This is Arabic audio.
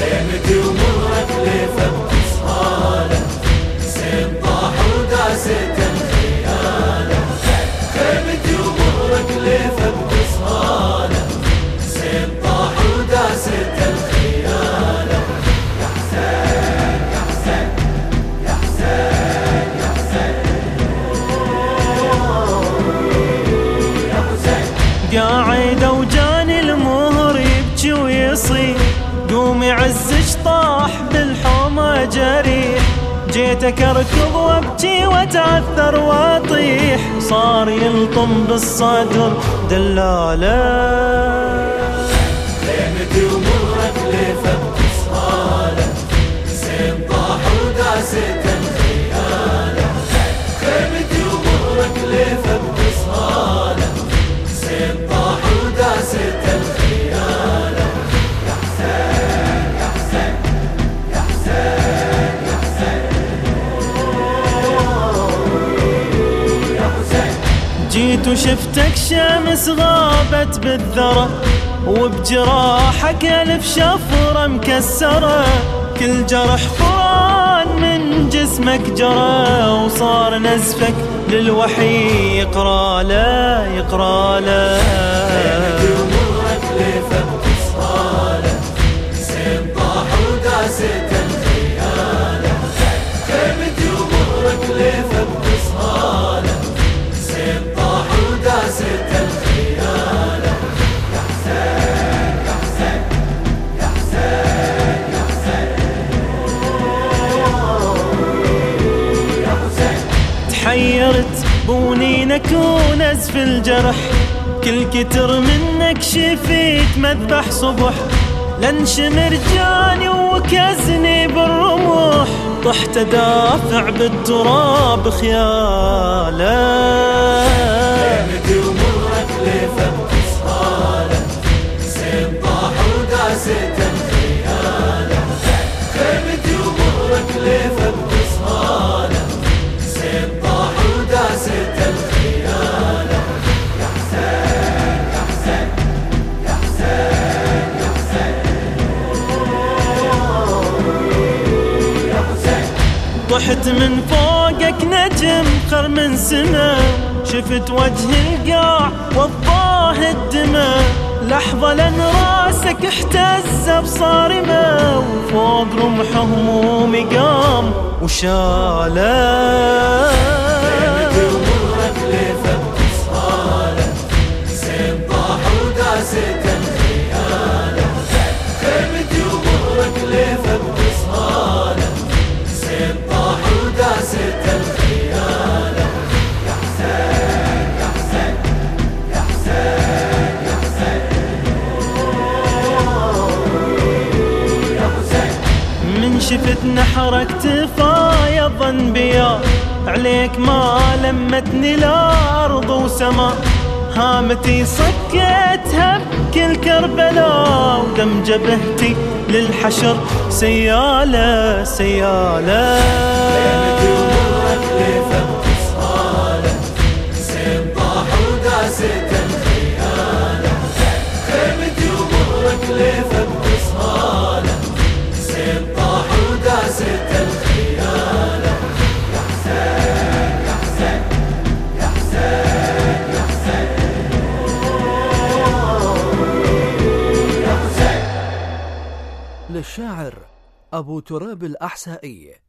ليمتي ومرت ليفة بتصهالة سين طاح وداست الخيالة خيمتي ومرت ليفة بتصهالة سين طاح وداست الخيالة يا حسين يا حسين يا حسين يا حسين يا حسين قاعدة وجاعدة جيتك اركض وابكي واتعثر واطيح. صار يلطم بالصدر دلاله. جيت وشفتك شمس غابت بالذرة وبجراحك ألف شفرة مكسرة. كل جرح قرآن من جسمك جرى وصار نزفك للوحي يقرا له يقرا له تحيرت بونينك ونزف الجرح. كل كتر منك شفيت مذبح صبح. لنشمر جاني وكزني بالرمح طحت دافع بالتراب خياله. طحت من فوقك نجم خر من سما. شفت وجه القاع والظاه الدمى لحظة لن راسك احتز بصارمة. وفوق رمح همومي قام وشاله. شفت نحرك تفايض انبياء عليك ما لمتني لا أرض وسماء. هامتي صكيتها بكل كربلاء ودم جبهتي للحشر. سيالة سيالة. يا حسين للشاعر أبو تراب الأحسائي.